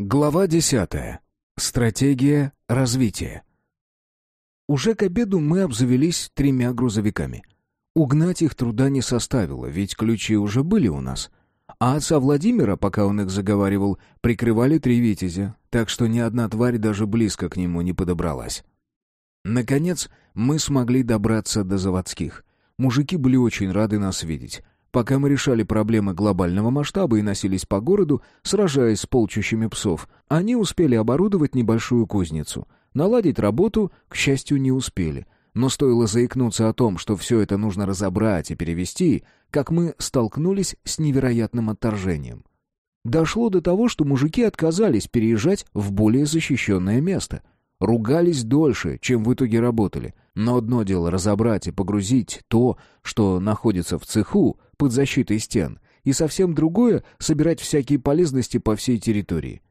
Глава десятая. Стратегия развития. Уже к обеду мы обзавелись тремя грузовиками. Угнать их труда не составило, ведь ключи уже были у нас. А отца Владимира, пока он их заговаривал, прикрывали три витязя, так что ни одна тварь даже близко к нему не подобралась. Наконец, мы смогли добраться до заводских. Мужики были очень рады нас видеть. Пока мы решали проблемы глобального масштаба и носились по городу, сражаясь с полчищами псов, они успели оборудовать небольшую кузницу. Наладить работу, к счастью, не успели. Но стоило заикнуться о том, что все это нужно разобрать и перевести, как мы столкнулись с невероятным отторжением. Дошло до того, что мужики отказались переезжать в более защищенное место — Ругались дольше, чем в итоге работали. Но одно дело разобрать и погрузить то, что находится в цеху под защитой стен, и совсем другое — собирать всякие полезности по всей территории.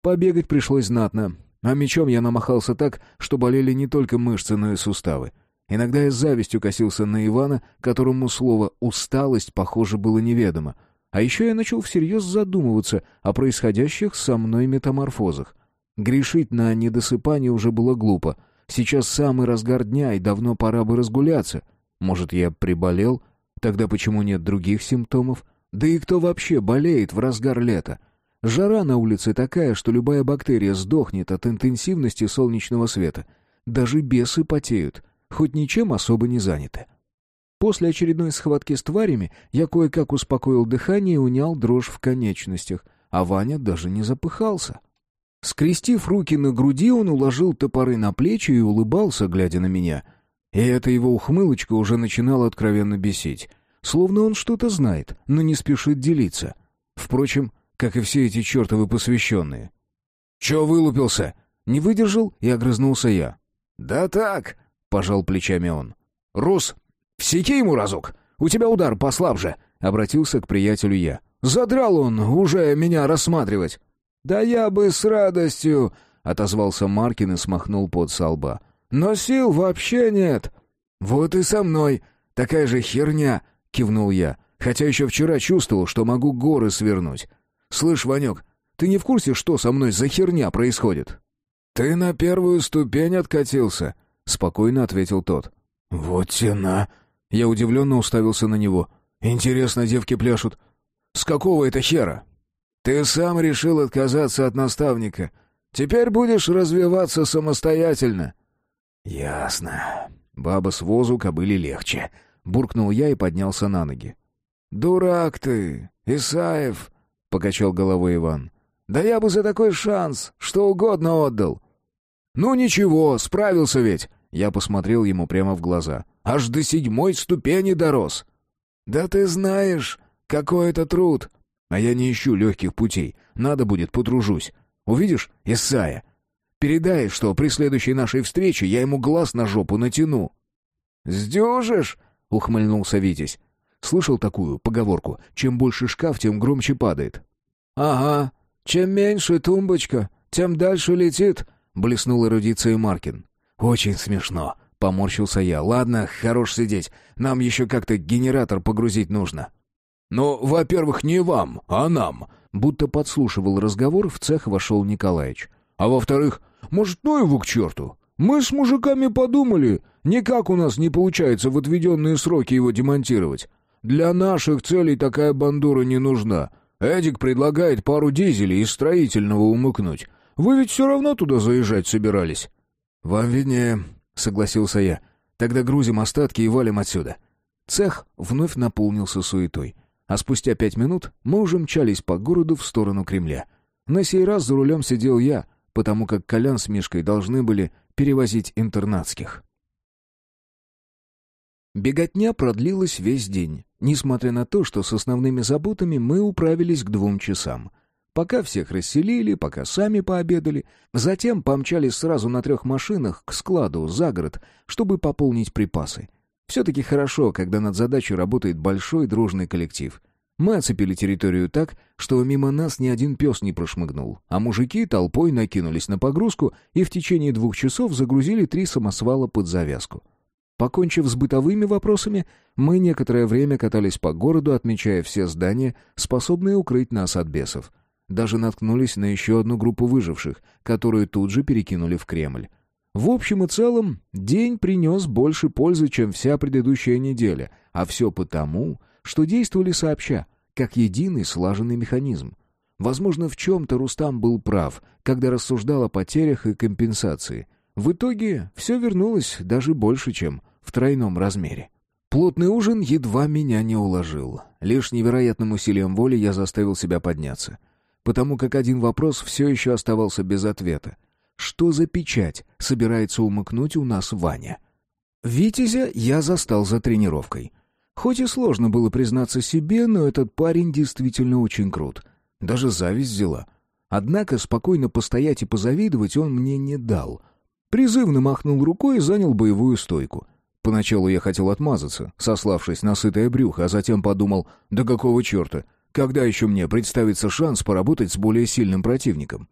Побегать пришлось знатно, а мечом я намахался так, что болели не только мышцы, но и суставы. Иногда я с завистью косился на Ивана, которому слово «усталость» похоже было неведомо. А еще я начал всерьез задумываться о происходящих со мной метаморфозах. Грешить на недосыпание уже было глупо. Сейчас самый разгар дня, и давно пора бы разгуляться. Может, я приболел? Тогда почему нет других симптомов? Да и кто вообще болеет в разгар лета? Жара на улице такая, что любая бактерия сдохнет от интенсивности солнечного света. Даже бесы потеют, хоть ничем особо не заняты. После очередной схватки с тварями я кое-как успокоил дыхание и унял дрожь в конечностях, а Ваня даже не запыхался. Скрестив руки на груди, он уложил топоры на плечи и улыбался, глядя на меня. И эта его ухмылочка уже начинала откровенно бесить. Словно он что-то знает, но не спешит делиться. Впрочем, как и все эти чертовы посвященные. «Че вылупился?» Не выдержал и огрызнулся я. «Да так», — пожал плечами он. «Рус, всеки ему разок. У тебя удар послабже», — обратился к приятелю я. «Задрал он уже меня рассматривать». «Да я бы с радостью!» — отозвался Маркин и смахнул под со лба. «Но сил вообще нет!» «Вот и со мной! Такая же херня!» — кивнул я, хотя еще вчера чувствовал, что могу горы свернуть. «Слышь, Ванек, ты не в курсе, что со мной за херня происходит?» «Ты на первую ступень откатился», — спокойно ответил тот. «Вот тена!» Я удивленно уставился на него. «Интересно, девки пляшут. С какого это хера?» Ты сам решил отказаться от наставника. Теперь будешь развиваться самостоятельно». «Ясно. Баба с возу кобыли легче», — буркнул я и поднялся на ноги. «Дурак ты, Исаев», — покачал головой Иван. «Да я бы за такой шанс что угодно отдал». «Ну ничего, справился ведь», — я посмотрел ему прямо в глаза. «Аж до седьмой ступени дорос». «Да ты знаешь, какой это труд», а я не ищу легких путей. Надо будет, потружусь. Увидишь, Исая? Передай, что при следующей нашей встрече я ему глаз на жопу натяну». «Сдюжишь?» — ухмыльнулся Витязь. Слышал такую поговорку «Чем больше шкаф, тем громче падает». «Ага. Чем меньше тумбочка, тем дальше летит», — блеснул эрудицией Маркин. «Очень смешно», — поморщился я. «Ладно, хорош сидеть. Нам еще как-то генератор погрузить нужно». «Ну, во-первых, не вам, а нам», будто подслушивал разговор, в цех вошел Николаевич. «А во-вторых, может, ну его к черту? Мы с мужиками подумали, никак у нас не получается в отведенные сроки его демонтировать. Для наших целей такая бандура не нужна. Эдик предлагает пару дизелей из строительного умыкнуть. Вы ведь все равно туда заезжать собирались». «Вам виднее», — согласился я. «Тогда грузим остатки и валим отсюда». Цех вновь наполнился суетой. А спустя пять минут мы уже мчались по городу в сторону Кремля. На сей раз за рулем сидел я, потому как Колян с Мишкой должны были перевозить интернатских. Беготня продлилась весь день, несмотря на то, что с основными заботами мы управились к двум часам. Пока всех расселили, пока сами пообедали, затем помчались сразу на трех машинах к складу за город, чтобы пополнить припасы — все-таки хорошо, когда над задачей работает большой дружный коллектив. Мы оцепили территорию так, что мимо нас ни один пес не прошмыгнул, а мужики толпой накинулись на погрузку и в течение двух часов загрузили три самосвала под завязку. Покончив с бытовыми вопросами, мы некоторое время катались по городу, отмечая все здания, способные укрыть нас от бесов. даже наткнулись на еще одну группу выживших, которую тут же перекинули в Кремль. В общем и целом, день принес больше пользы, чем вся предыдущая неделя, а все потому, что действовали сообща, как единый слаженный механизм. Возможно, в чем-то Рустам был прав, когда рассуждал о потерях и компенсации. В итоге все вернулось даже больше, чем в тройном размере. Плотный ужин едва меня не уложил. Лишь невероятным усилием воли я заставил себя подняться. Потому как один вопрос все еще оставался без ответа. Что за печать собирается умыкнуть у нас Ваня? Витязя я застал за тренировкой. Хоть и сложно было признаться себе, но этот парень действительно очень крут. Даже зависть взяла. Однако спокойно постоять и позавидовать он мне не дал. Призывно махнул рукой и занял боевую стойку. Поначалу я хотел отмазаться, сославшись на сытое брюхо, а затем подумал, да какого черта, когда еще мне представится шанс поработать с более сильным противником?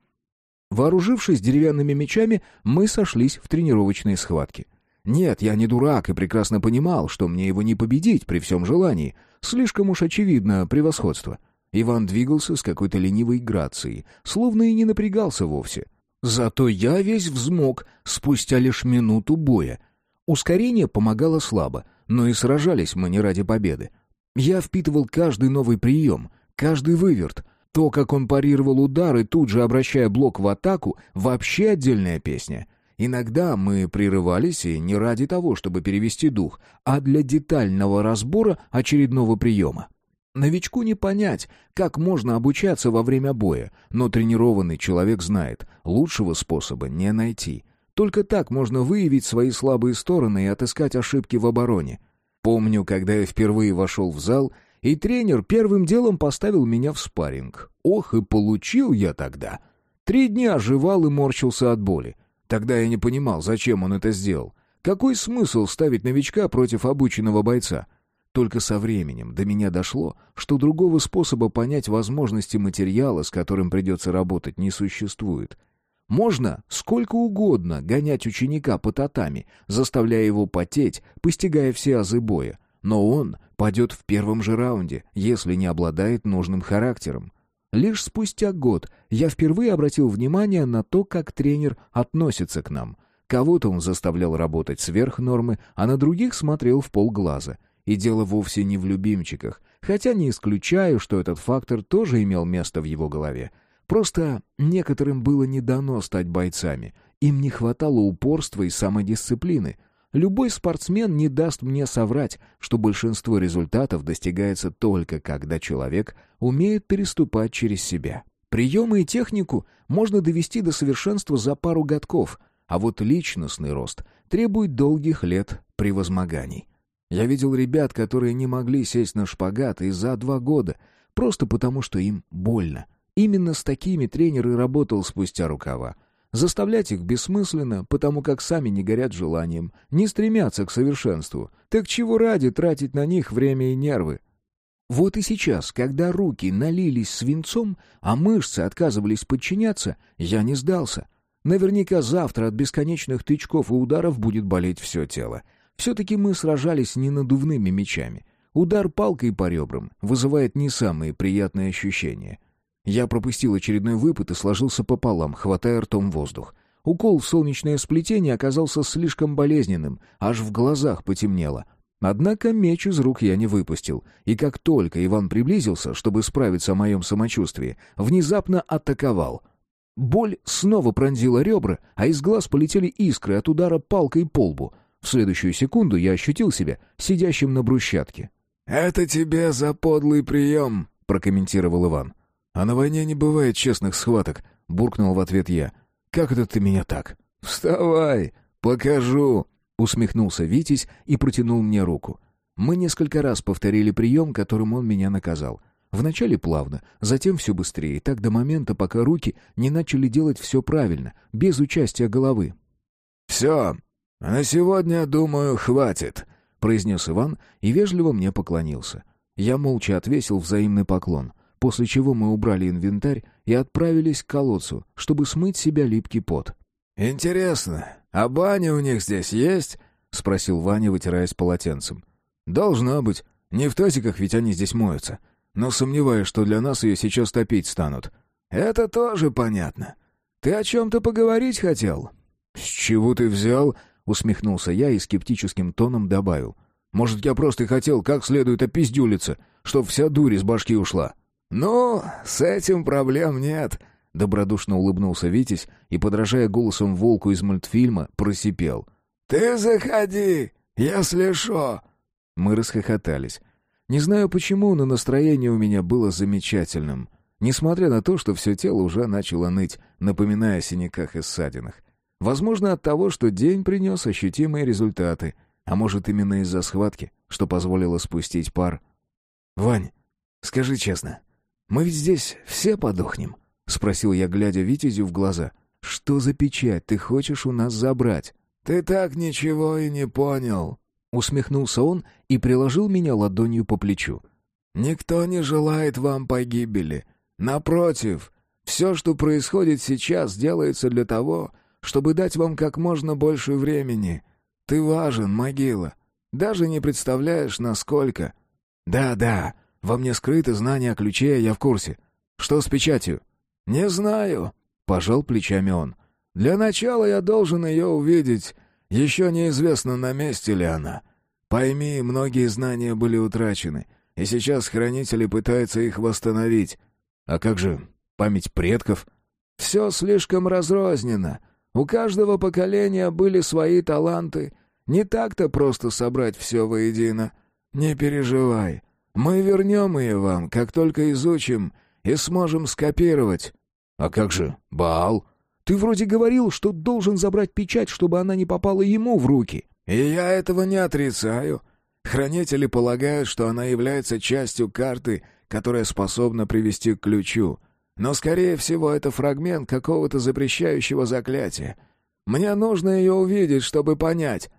Вооружившись деревянными мечами, мы сошлись в тренировочной схватке. Нет, я не дурак и прекрасно понимал, что мне его не победить при всем желании. Слишком уж очевидно превосходство. Иван двигался с какой-то ленивой грацией, словно и не напрягался вовсе. Зато я весь взмок спустя лишь минуту боя. Ускорение помогало слабо, но и сражались мы не ради победы. Я впитывал каждый новый прием, каждый выверт. То, как он парировал удары, тут же обращая блок в атаку, вообще отдельная песня — Иногда мы прерывались и не ради того, чтобы перевести дух, а для детального разбора очередного приема. Новичку не понять, как можно обучаться во время боя, но тренированный человек знает, лучшего способа не найти. Только так можно выявить свои слабые стороны и отыскать ошибки в обороне. Помню, когда я впервые вошел в зал, и тренер первым делом поставил меня в спарринг. Ох, и получил я тогда. Три дня оживал и морщился от боли. Тогда я не понимал, зачем он это сделал. Какой смысл ставить новичка против обученного бойца? Только со временем до меня дошло, что другого способа понять возможности материала, с которым придется работать, не существует. Можно сколько угодно гонять ученика по татами, заставляя его потеть, постигая все азы боя, но он падет в первом же раунде, если не обладает нужным характером. Лишь спустя год я впервые обратил внимание на то, как тренер относится к нам. Кого-то он заставлял работать сверх нормы, а на других смотрел в полглаза. И дело вовсе не в любимчиках, хотя не исключаю, что этот фактор тоже имел место в его голове. Просто некоторым было не дано стать бойцами. Им не хватало упорства и самодисциплины — Любой спортсмен не даст мне соврать, что большинство результатов достигается только когда человек умеет переступать через себя. Приемы и технику можно довести до совершенства за пару годков, а вот личностный рост требует долгих лет превозмоганий. Я видел ребят, которые не могли сесть на шпагат и за два года, просто потому что им больно. Именно с такими тренер и работал спустя рукава. Заставлять их бессмысленно, потому как сами не горят желанием, не стремятся к совершенству. Так чего ради тратить на них время и нервы? Вот и сейчас, когда руки налились свинцом, а мышцы отказывались подчиняться, я не сдался. Наверняка завтра от бесконечных тычков и ударов будет болеть все тело. Все-таки мы сражались не надувными мечами. Удар палкой по ребрам вызывает не самые приятные ощущения — я пропустил очередной выпад и сложился пополам, хватая ртом воздух. Укол в солнечное сплетение оказался слишком болезненным, аж в глазах потемнело. Однако меч из рук я не выпустил, и как только Иван приблизился, чтобы справиться о моем самочувствии, внезапно атаковал. Боль снова пронзила ребра, а из глаз полетели искры от удара палкой по лбу. В следующую секунду я ощутил себя сидящим на брусчатке. «Это тебе за подлый прием», — прокомментировал Иван. «А на войне не бывает честных схваток», — буркнул в ответ я. «Как это ты меня так?» «Вставай, покажу», — усмехнулся Витязь и протянул мне руку. Мы несколько раз повторили прием, которым он меня наказал. Вначале плавно, затем все быстрее, так до момента, пока руки не начали делать все правильно, без участия головы. «Все, на сегодня, думаю, хватит», — произнес Иван и вежливо мне поклонился. Я молча отвесил взаимный поклон после чего мы убрали инвентарь и отправились к колодцу, чтобы смыть себя липкий пот. «Интересно, а баня у них здесь есть?» — спросил Ваня, вытираясь полотенцем. «Должна быть. Не в тазиках ведь они здесь моются. Но сомневаюсь, что для нас ее сейчас топить станут». Это тоже понятно. Ты о чем-то поговорить хотел?» «С чего ты взял?» — усмехнулся я и скептическим тоном добавил. «Может, я просто хотел как следует опиздюлиться, чтоб вся дурь из башки ушла?» «Ну, с этим проблем нет», — добродушно улыбнулся Витязь и, подражая голосом волку из мультфильма, просипел. «Ты заходи, если шо!» Мы расхохотались. Не знаю почему, но настроение у меня было замечательным. Несмотря на то, что все тело уже начало ныть, напоминая о синяках и ссадинах. Возможно, от того, что день принес ощутимые результаты, а может, именно из-за схватки, что позволило спустить пар. «Вань, скажи честно, мы ведь здесь все подохнем?» — спросил я, глядя Витязю в глаза. «Что за печать ты хочешь у нас забрать?» «Ты так ничего и не понял», — усмехнулся он и приложил меня ладонью по плечу. «Никто не желает вам погибели. Напротив, все, что происходит сейчас, делается для того, чтобы дать вам как можно больше времени. Ты важен, могила. Даже не представляешь, насколько...» «Да-да, во мне скрыто знание о ключе, я в курсе. Что с печатью?» «Не знаю», — пожал плечами он. «Для начала я должен ее увидеть. Еще неизвестно, на месте ли она. Пойми, многие знания были утрачены, и сейчас хранители пытаются их восстановить. А как же память предков?» «Все слишком разрознено. У каждого поколения были свои таланты. Не так-то просто собрать все воедино. Не переживай. Мы вернем ее вам, как только изучим, и сможем скопировать». «А как же Баал? Ты вроде говорил, что должен забрать печать, чтобы она не попала ему в руки». «И я этого не отрицаю. Хранители полагают, что она является частью карты, которая способна привести к ключу. Но, скорее всего, это фрагмент какого-то запрещающего заклятия. Мне нужно ее увидеть, чтобы понять».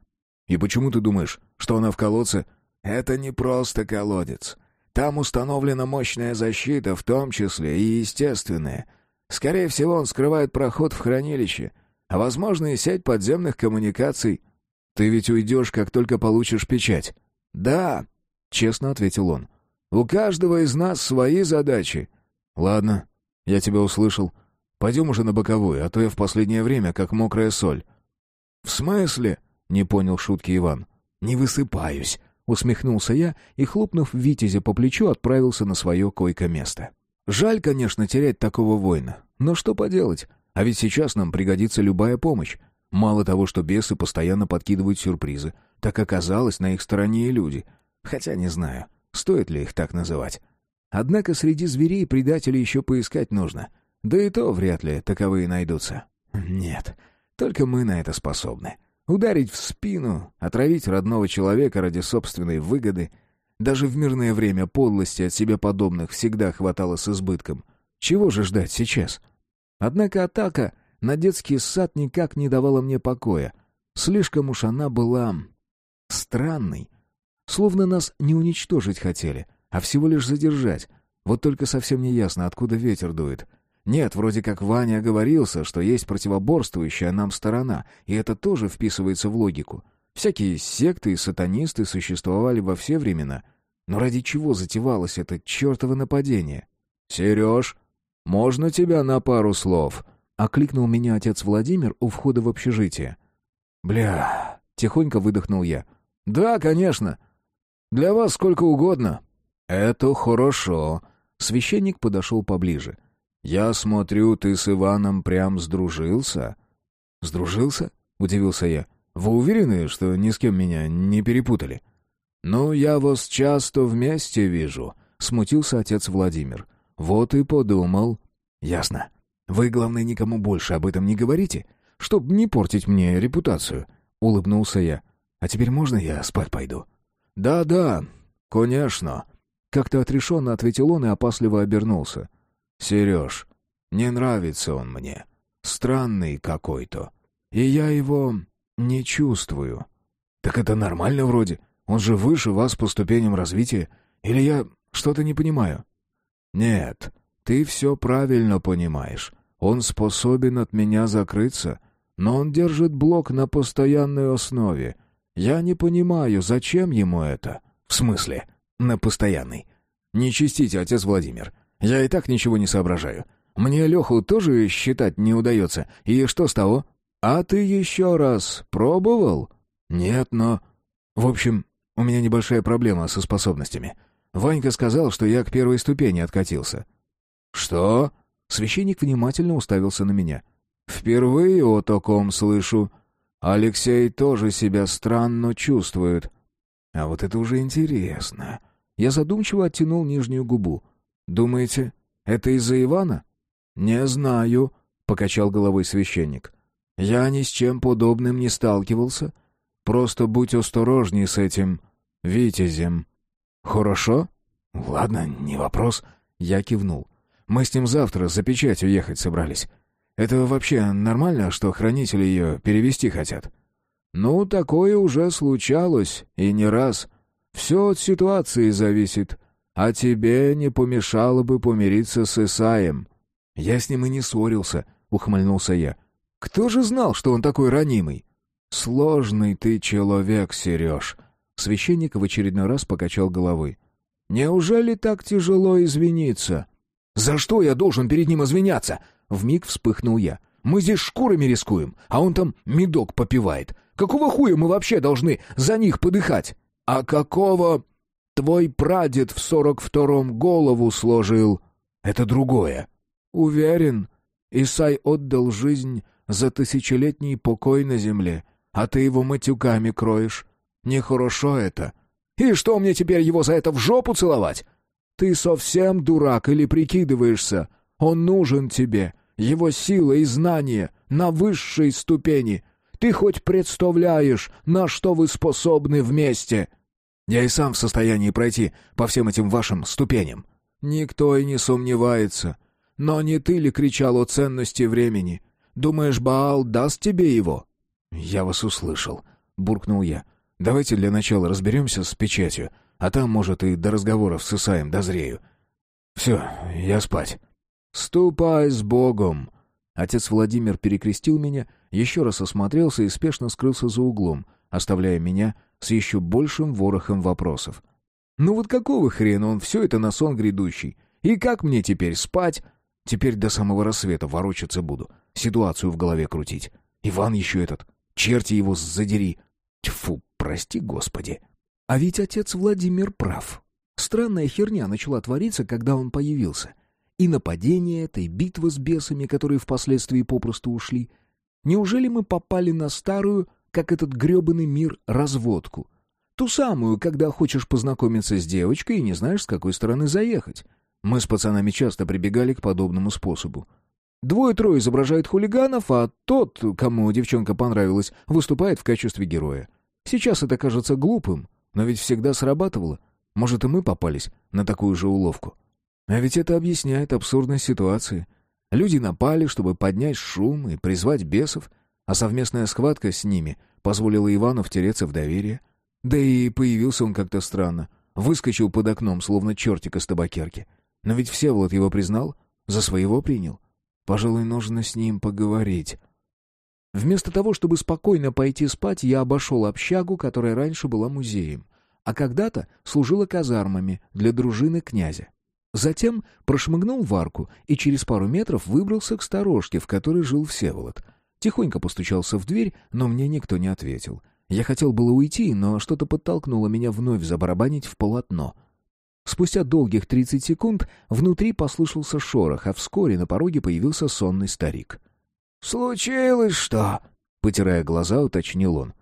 «И почему ты думаешь, что она в колодце это не просто колодец. Там установлена мощная защита, в том числе и естественная. Скорее всего, он скрывает проход в хранилище, а, возможно, и сеть подземных коммуникаций. Ты ведь уйдешь, как только получишь печать. Да, честно ответил он. У каждого из нас свои задачи. Ладно, я тебя услышал. Пойдем уже на боковую, а то я в последнее время как мокрая соль. В смысле? Не понял шутки Иван. Не высыпаюсь. Усмехнулся я и, хлопнув Витязя по плечу, отправился на свое койко-место. Жаль, конечно, терять такого воина. Но что поделать? А ведь сейчас нам пригодится любая помощь. Мало того, что бесы постоянно подкидывают сюрпризы, так оказалось на их стороне и люди. Хотя не знаю, стоит ли их так называть. Однако среди зверей предателей еще поискать нужно. Да и то вряд ли таковые найдутся. Нет, только мы на это способны. Ударить в спину, отравить родного человека ради собственной выгоды. Даже в мирное время подлости от себе подобных всегда хватало с избытком. Чего же ждать сейчас? Однако атака на детский сад никак не давала мне покоя. Слишком уж она была... странной. Словно нас не уничтожить хотели, а всего лишь задержать. Вот только совсем не ясно, откуда ветер дует — нет, вроде как Ваня оговорился, что есть противоборствующая нам сторона, и это тоже вписывается в логику. Всякие секты и сатанисты существовали во все времена. Но ради чего затевалось это чертово нападение? «Сереж, можно тебя на пару слов?» — окликнул меня отец Владимир у входа в общежитие. «Бля...» — тихонько выдохнул я. «Да, конечно. Для вас сколько угодно». «Это хорошо». Священник подошел поближе. «Я смотрю, ты с Иваном прям сдружился?» «Сдружился?» — удивился я. «Вы уверены, что ни с кем меня не перепутали?» «Ну, я вас часто вместе вижу», — смутился отец Владимир. «Вот и подумал». «Ясно. Вы, главное, никому больше об этом не говорите, чтобы не портить мне репутацию», — улыбнулся я. «А теперь можно я спать пойду?» «Да-да, конечно», — как-то отрешенно ответил он и опасливо обернулся. Сереж, не нравится он мне. Странный какой-то. И я его не чувствую. Так это нормально вроде. Он же выше вас по ступеням развития. Или я что-то не понимаю? Нет, ты все правильно понимаешь. Он способен от меня закрыться, но он держит блок на постоянной основе. Я не понимаю, зачем ему это? В смысле? На постоянной? Не чистите, отец Владимир. Я и так ничего не соображаю. Мне Леху тоже считать не удается. И что с того? А ты еще раз пробовал? Нет, но... В общем, у меня небольшая проблема со способностями. Ванька сказал, что я к первой ступени откатился. Что? Священник внимательно уставился на меня. Впервые о таком слышу. Алексей тоже себя странно чувствует. А вот это уже интересно. Я задумчиво оттянул нижнюю губу. Думаете, это из-за Ивана? Не знаю, покачал головой священник. Я ни с чем подобным не сталкивался. Просто будь осторожней с этим витязем. Хорошо? Ладно, не вопрос. Я кивнул. Мы с ним завтра за печатью ехать собрались. Это вообще нормально, что хранители ее перевести хотят? Ну, такое уже случалось, и не раз. Все от ситуации зависит. А тебе не помешало бы помириться с Исаем. Я с ним и не ссорился, ухмыльнулся я. Кто же знал, что он такой ранимый? Сложный ты человек, Сереж. Священник в очередной раз покачал головой. Неужели так тяжело извиниться? За что я должен перед ним извиняться? Вмиг вспыхнул я. Мы здесь шкурами рискуем, а он там медок попивает. Какого хуя мы вообще должны за них подыхать? А какого твой прадед в сорок втором голову сложил? Это другое. Уверен, Исай отдал жизнь за тысячелетний покой на земле, а ты его матюками кроешь. Нехорошо это. И что мне теперь его за это в жопу целовать? Ты совсем дурак или прикидываешься? Он нужен тебе. Его сила и знания на высшей ступени. Ты хоть представляешь, на что вы способны вместе? Я и сам в состоянии пройти по всем этим вашим ступеням. Никто и не сомневается. Но не ты ли кричал о ценности времени? Думаешь, Баал даст тебе его? Я вас услышал, буркнул я. Давайте для начала разберемся с печатью, а там, может, и до разговоров с Исаем дозрею. Все, я спать. Ступай с Богом. Отец Владимир перекрестил меня, еще раз осмотрелся и спешно скрылся за углом, оставляя меня с еще большим ворохом вопросов. Ну вот какого хрена он все это на сон грядущий? И как мне теперь спать? Теперь до самого рассвета ворочаться буду, ситуацию в голове крутить. Иван еще этот, черти его задери. Тьфу, Прости, Господи. А ведь отец Владимир прав. Странная херня начала твориться, когда он появился. И нападение этой битва с бесами, которые впоследствии попросту ушли. Неужели мы попали на старую, как этот грёбаный мир, разводку? Ту самую, когда хочешь познакомиться с девочкой и не знаешь, с какой стороны заехать. Мы с пацанами часто прибегали к подобному способу. Двое-трое изображают хулиганов, а тот, кому девчонка понравилась, выступает в качестве героя. Сейчас это кажется глупым, но ведь всегда срабатывало. Может, и мы попались на такую же уловку. А ведь это объясняет абсурдность ситуации. Люди напали, чтобы поднять шум и призвать бесов, а совместная схватка с ними позволила Ивану втереться в доверие. Да и появился он как-то странно. Выскочил под окном, словно чертик из табакерки. Но ведь Всеволод его признал, за своего принял. Пожалуй, нужно с ним поговорить. Вместо того, чтобы спокойно пойти спать, я обошел общагу, которая раньше была музеем, а когда-то служила казармами для дружины князя. Затем прошмыгнул в арку и через пару метров выбрался к сторожке, в которой жил Всеволод. Тихонько постучался в дверь, но мне никто не ответил. Я хотел было уйти, но что-то подтолкнуло меня вновь забарабанить в полотно. Спустя долгих тридцать секунд внутри послышался шорох, а вскоре на пороге появился сонный старик — «Случилось что?» — потирая глаза, уточнил он.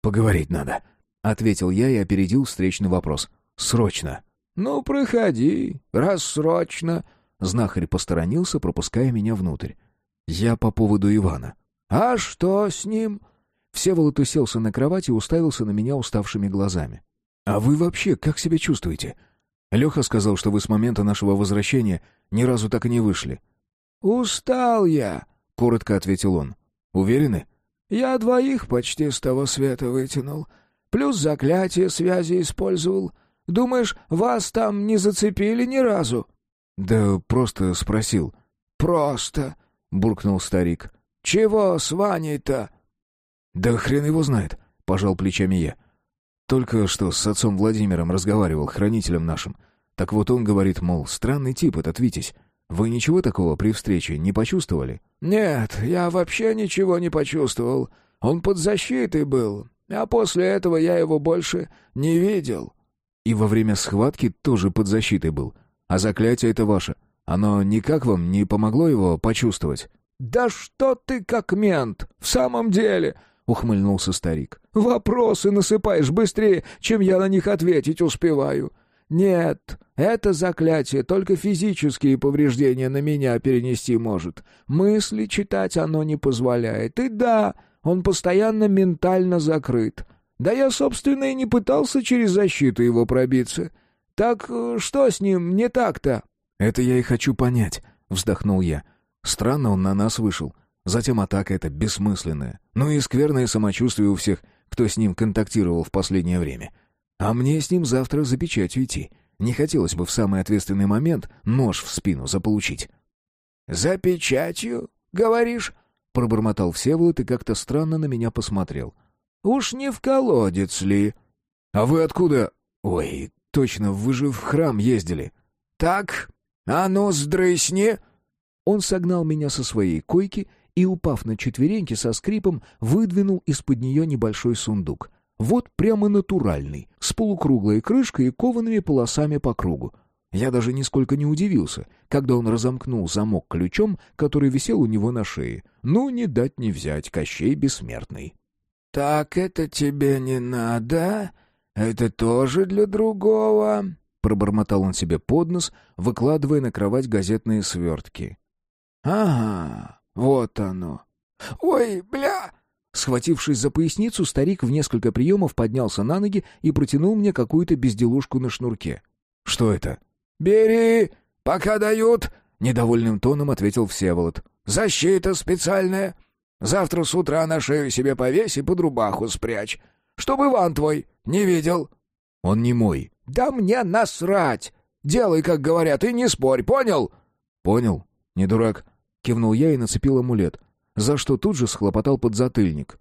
«Поговорить надо», — ответил я и опередил встречный вопрос. «Срочно». «Ну, проходи, раз срочно». Знахарь посторонился, пропуская меня внутрь. «Я по поводу Ивана». «А что с ним?» Всеволод уселся на кровати и уставился на меня уставшими глазами. «А вы вообще как себя чувствуете?» Леха сказал, что вы с момента нашего возвращения ни разу так и не вышли. «Устал я», — коротко ответил он. «Уверены?» «Я двоих почти с того света вытянул. Плюс заклятие связи использовал. Думаешь, вас там не зацепили ни разу?» «Да просто спросил». «Просто», — буркнул старик. «Чего с Ваней-то?» «Да хрен его знает», — пожал плечами я. «Только что с отцом Владимиром разговаривал, хранителем нашим. Так вот он говорит, мол, странный тип этот Витязь. Вы ничего такого при встрече не почувствовали?» «Нет, я вообще ничего не почувствовал. Он под защитой был, а после этого я его больше не видел». «И во время схватки тоже под защитой был. А заклятие это ваше. Оно никак вам не помогло его почувствовать?» «Да что ты как мент! В самом деле!» — ухмыльнулся старик. «Вопросы насыпаешь быстрее, чем я на них ответить успеваю. Нет, это заклятие только физические повреждения на меня перенести может. Мысли читать оно не позволяет. И да, он постоянно ментально закрыт. Да я, собственно, и не пытался через защиту его пробиться. Так э, что с ним не так-то?» «Это я и хочу понять», — вздохнул я. «Странно он на нас вышел. Затем атака эта бессмысленная. Ну и скверное самочувствие у всех, кто с ним контактировал в последнее время. А мне с ним завтра за печатью идти. Не хотелось бы в самый ответственный момент нож в спину заполучить». «За печатью, говоришь?» — пробормотал Всеволод и как-то странно на меня посмотрел. «Уж не в колодец ли?» «А вы откуда?» «Ой, точно, вы же в храм ездили». «Так, а ну, сдрысни!» Он согнал меня со своей койки и, упав на четвереньки со скрипом, выдвинул из-под нее небольшой сундук. Вот прямо натуральный, с полукруглой крышкой и коваными полосами по кругу. Я даже нисколько не удивился, когда он разомкнул замок ключом, который висел у него на шее. Ну, не дать не взять, Кощей бессмертный. «Так это тебе не надо? Это тоже для другого?» Пробормотал он себе под нос, выкладывая на кровать газетные свертки. «Ага, вот оно. Ой, бля!» Схватившись за поясницу, старик в несколько приемов поднялся на ноги и протянул мне какую-то безделушку на шнурке. «Что это?» «Бери, пока дают!» — недовольным тоном ответил Всеволод. «Защита специальная. Завтра с утра на шею себе повесь и под рубаху спрячь, чтобы Иван твой не видел». «Он не мой». «Да мне насрать! Делай, как говорят, и не спорь, понял?» «Понял. Не дурак. Кивнул я и нацепил амулет, за что тут же схлопотал подзатыльник.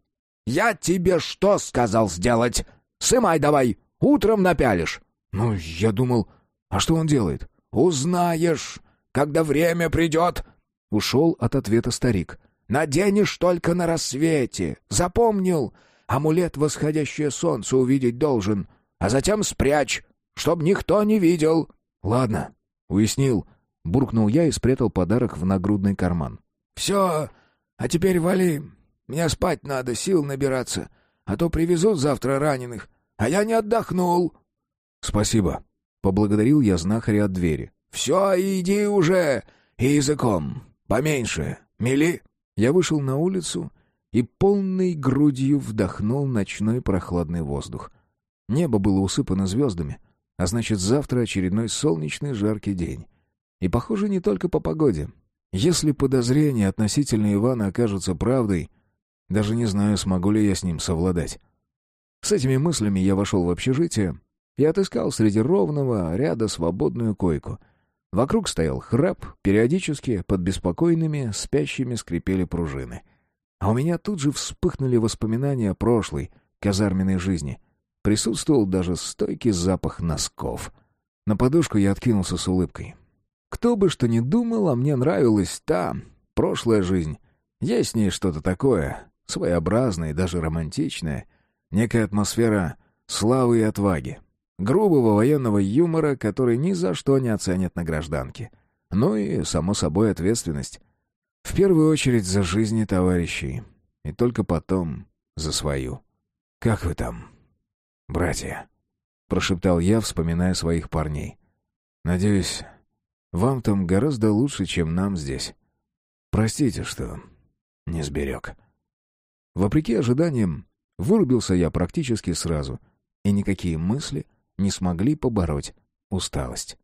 «Я тебе что сказал сделать? Сымай давай, утром напялишь». «Ну, я думал... А что он делает?» «Узнаешь, когда время придет». Ушел от ответа старик. «Наденешь только на рассвете. Запомнил? Амулет восходящее солнце увидеть должен, а затем спрячь, чтоб никто не видел». «Ладно, уяснил», Буркнул я и спрятал подарок в нагрудный карман. «Все, а теперь вали. Мне спать надо, сил набираться. А то привезут завтра раненых, а я не отдохнул». «Спасибо». Поблагодарил я знахаря от двери. «Все, иди уже, и языком. Поменьше. Мели». Я вышел на улицу и полной грудью вдохнул ночной прохладный воздух. Небо было усыпано звездами, а значит, завтра очередной солнечный жаркий день. И, похоже, не только по погоде. Если подозрения относительно Ивана окажутся правдой, даже не знаю, смогу ли я с ним совладать. С этими мыслями я вошел в общежитие и отыскал среди ровного ряда свободную койку. Вокруг стоял храп, периодически под беспокойными, спящими скрипели пружины. А у меня тут же вспыхнули воспоминания о прошлой, казарменной жизни. Присутствовал даже стойкий запах носков. На подушку я откинулся с улыбкой. Кто бы что ни думал, а мне нравилась та, прошлая жизнь. Есть в ней что-то такое, своеобразное и даже романтичное. Некая атмосфера славы и отваги. Грубого военного юмора, который ни за что не оценят на гражданке. Ну и, само собой, ответственность. В первую очередь за жизни товарищей. И только потом за свою. «Как вы там, братья?» — прошептал я, вспоминая своих парней. «Надеюсь, вам там гораздо лучше, чем нам здесь. Простите, что не сберег. Вопреки ожиданиям, вырубился я практически сразу, и никакие мысли не смогли побороть усталость.